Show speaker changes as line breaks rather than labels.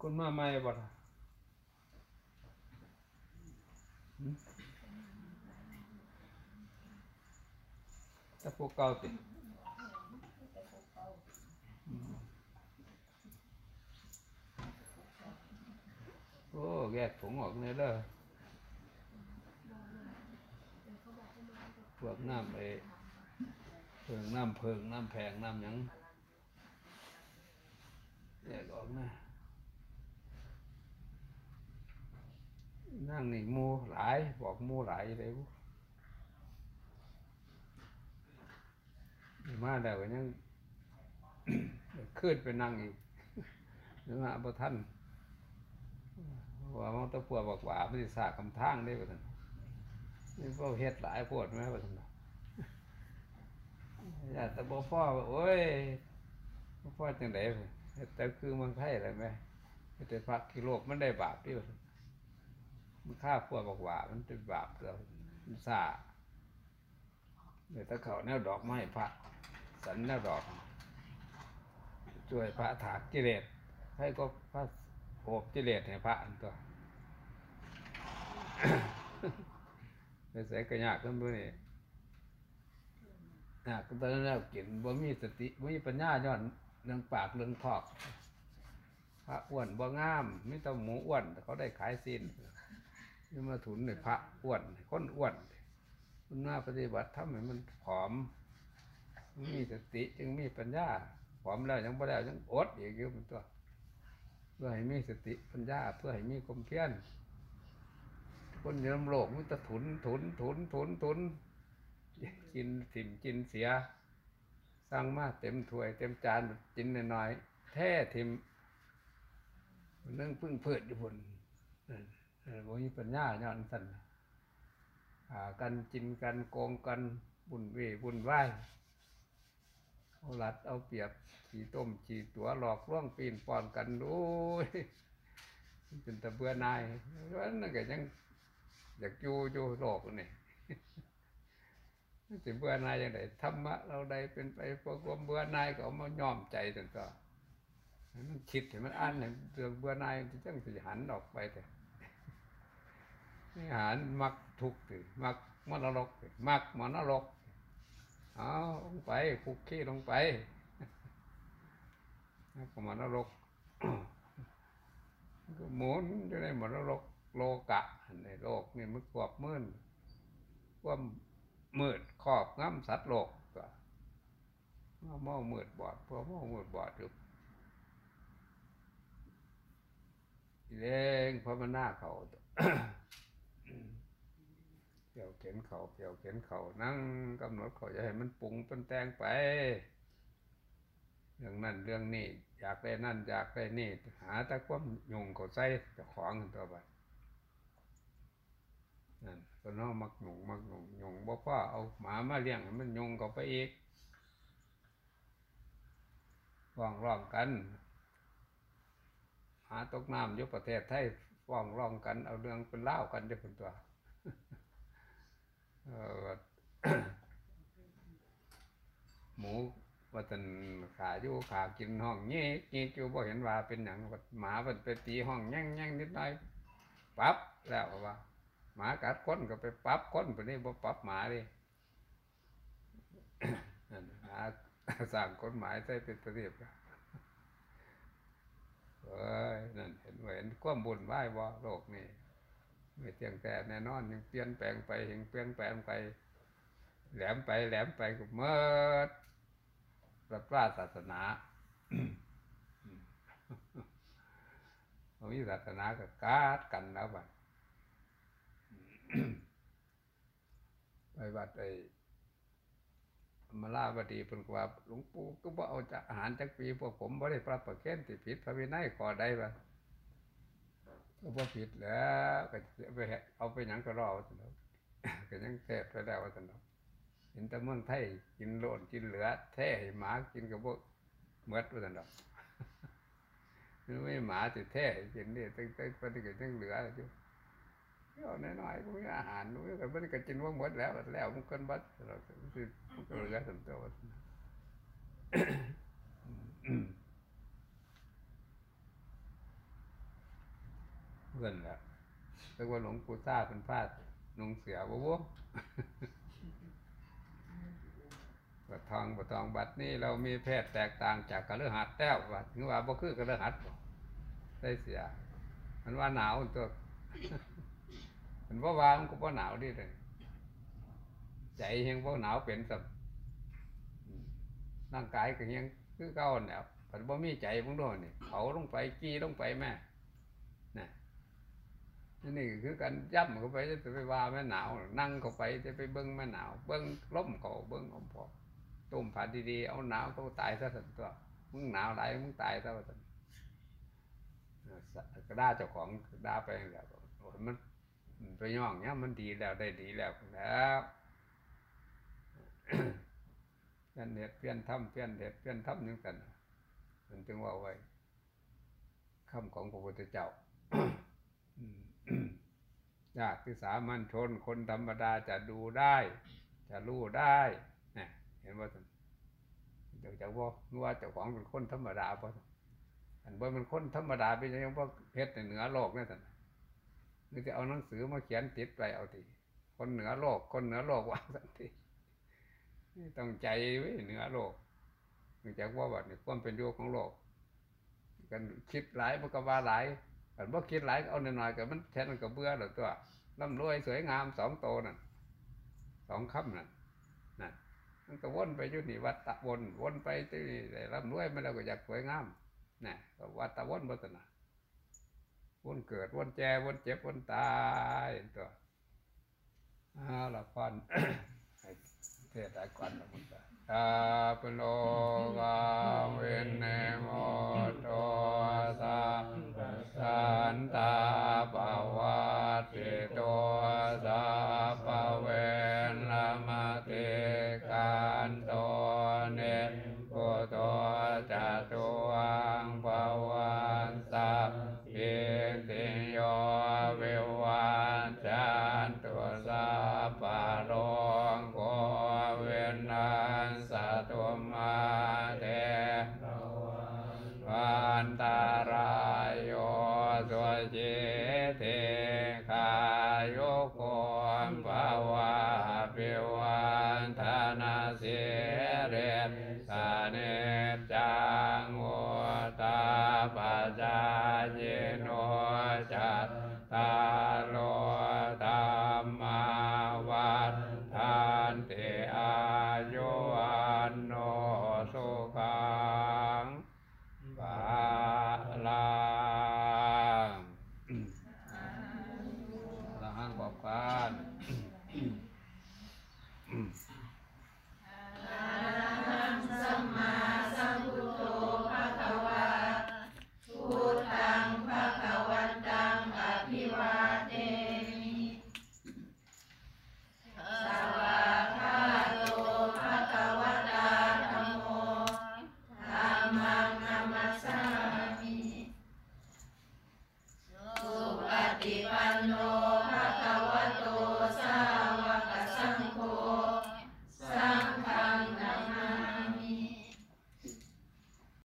คนมาใหม่บ่ล่ะหืมแต่พวกเก่าติโอ้แยกผงออกเนี่ยเด้อพวกน้ำไอ้เพิงน้ำเพิงน้ำแพงน้ำหยังแยกออกนะ นั่งนี่มูหลาย บอกมูหลายเลยมาแล้วยังขึ้นไปนั่งอีกนึกว่าบ่ท่านว่ามันตะพัวบอกว่าไมันสิสากคำทางได้บ่ท่านนี่ก็เฮ็ดหลายโพดแม่บ่ท่านอยาแต่บ่พ่อว่าโอ้ยพ่อจังได๋เฮ็ดแต่คือเมืองไทยแหละแม่เฮ็ดแต่พักกิโลกมันได้บาปที่ว่าน มันฆ่าพวกบอกว่า มันเป็นบาปเรามันซาเดี๋ยวถ้าเขาแนวดอกไม้พระ สันแนวดอก ช่วยพระถากกิเลสให้ก็พระโอบกิเลสให้พระอันตัวไปใส่กระยากขึ้นด้วยนี่ยากตอนนั้นแล้วกินบ่มีสติบ่มีปัญญาย้อนเรื่องปากเรื่องทอกพระอ้วนบ่งามไม่ต้องหมูอ้วนเขาได้ขายสิ้น นี่มาถุนในพระอ้วนคนอ้วนมันน่าปฏิบัติทำให้มันผอม มีสติจึงมีปัญญาผอมแล้วยังบ่แล้วยังอดอีกอยู่มันตัวเพื่อให้มีสติปัญญาเพื่อให้มีความเพียรคนยู่ในโลกมันจะถุนถุนถุนถุนถุนกินถิ่มกินเสีย สร้างมาเต็มถ้วย เต็มจานกินน้อยๆแท้ถิ่มเรื่องพึ่งเพิดอยู่พุ่นนั่น บ่มีปัญญาย้อนสันหากันกินกันโกงกันบุญเวบุญไหวเอาหลัดเอาเปรียบขี่ต้มขี่ตัวหลอกล่วงปีนป้อนกันโอ้ยมันเป็นตะเบื่อนายวันนั้นก็ยังอยากอยู่อยู่โลกนี่มันสิเบื่อนายยังไงธรรมะเราใดเป็นไปเพราะความเบื่อนายก็เอามายอมใจจนก็ให้มันคิดให้มันอ่านให้เรื่องเบื่อนายมันจังสิหันออกไปแต่ นิหารมักทุกข์มักมนรกมักมนรกเอาลงไปคุกขี้ลงไปมักมนรกก็หมุนอยู่ในมนรกโลกะในโลกนี่มันควบมืนความมืดครอบงำสัตว์โลกก็เมามืดบอดเพราะเมามืดบอดอยู่เล้งเพราะมันหน้าเขา เกี่ยวเข็นเขาเกี่ยวเข็นเขานั่งกำหนดเขาจะให้มันปรุงเป็นแตงไป เรื่องนั้นเรื่องนี้อยากได้นั่นอยากได้นี่หาตะความยงเขาใส่จะของตัวไปนั่นก็น้องมักหยงมักหยงหยงบ่พ่อเอาหมามาเลี้ยงให้มันยงเขาไปอีกฟ้องร้องกัน หาตกน้ำอยู่ประเทศไทย ฟ้องร้องกัน เอาเรื่องเป็นเล่ากันเด้อคนตัวหมูว่าตันขาอยู่ขากินห้องเงี้ยเงี้ยจูบ่เห็นว่าเป็นหยังว่าหมามันไปตีห้องแง่งแง่งนิดหน่อยปรับแล้วว่า หมากัดคนก็ไปปรับคนไปนี่บ่ปรับหมาดิหาสั่งกฎหมายใส่เป็นระเบียบแล้ว เอ้ยนั่นเห็นว่าเห็นความบุญไหวบ่โลกนี่ไม่เที่ยงแต่แน่นอนยังเปลี่ยนแปลงไปยังเปลี่ยนแปลงไป แหลมไปแหลมไปก็เมื่อรับราศาสนาพอมีศาสนาก็กาดกันแล้วบัดไปวัดไอ้ มาลาบดีเพิ่นกว่าหลวงปู่ก็บ่เอาจากอาหารจากปีพวกผมบ่ได้ปรับประเคนที่ผิดพระวินัยขอใดบ่ก็บ่ผิดแล้วก็เอาไปเฮ็ดเอาไปหยังก็รอวันนาะก็ยังเทศไปแล้วว่าซั่นนาะเห็นแต่เมืองไทยกินโลดกินเหลือแท้หมากินก็บ่หมดว่าซั่นนไม่หมาสิแท้ให้กินนี่ตั้งแต่ปฏิกิริยาเหลืออยู่ เอาน้อยๆก็มีอาหารมันก็มันก็กินว่าหมดแล้วแล้วมันก็บัดเราก็คือมันก็เหลือสันตัวว่าซั่นเนาะเพื่อนละเรียกว่าหลวงปู่ซ่าเป็นพาดนงเสือบ่บ่บัดทองบัดทองบัดนี้เรามีเพศแตกต่างจากกระเลือหัดแต้วบัดถึงว่าบ่คือกระเลือหัดบ่ได้เสีย มันว่าหนาวตัว ว่าวามันก็บ่หนาวดิเลยใจยังบ่หนาวเป็นสับร่างกายก็ยังคือเก่าเนี่ยปันบ่มีใจพวกโดนนี่เขาลงไปกี้ลงไปแม่น่ะนี่คือการย่ำเข้าไปจะไปว่าแม่หนาว นั่งเข้าไปจะไปเบิ้งแม่หนาว เบิ้งล้มเขาเบิ้งอมพอต้มผัดดีๆเอาหนาวเขาตายซะสันตัวมึงหนาวไหลมึงตายซะสันก็ด่าเจ้าของด่าไปแล้วโอ้ยมัน ไปย่องเนี้ยมันดีแล้วได้ดีแล้วแล้วเพี้ยนเด็ดเพี้ยนทำเพี้ยนเด็ดเพี้ยนทำนึงกันมันจึงว่าไว้คำของพระพุทธเจ้ายากที่สามัญชนคนธรรมดาจะดูได้ จะรู้ได้เนี่ยเห็นว่าเดี๋ยวจะว่าว่าเจ้าของเป็นคนธรรมดาป่ะอันว่ามันคนธรรมดาเป็นยังว่าเพชรในเหนือโลกนี่ท่า นนี่จะเอาหนังสือมาเขียนติดไปเอาทีคนเหนือโลก คนเหนือโลกว่าสันทีต้องใจไว้เหนือโลกเนื่องจากว่าแบบนี้ความเป็นอยู่ของโลก กันคิดหลายมันก็ว่าหลายกันบ่คิดหลายก็เอาหน่อยๆก็มันแทนมันก็เบื่อหรอตัวร่ำรวยสวยงามสองโตนั่นสองคำนั่นนั่นมันก็วนไปอยู่นี่วัดตะวนวนไปที่นี่ร่ำรวยมันเราก็อยากสวยงามนี่ก็วัดตะวนบัตนะ วนเกิดวนแจวนเจ็บวนตายตัวอ้าวละพันเทศได้ก่อนละมันก็ตาปโลกาเวนเนโมโตสาสันตาปวัตติโต อ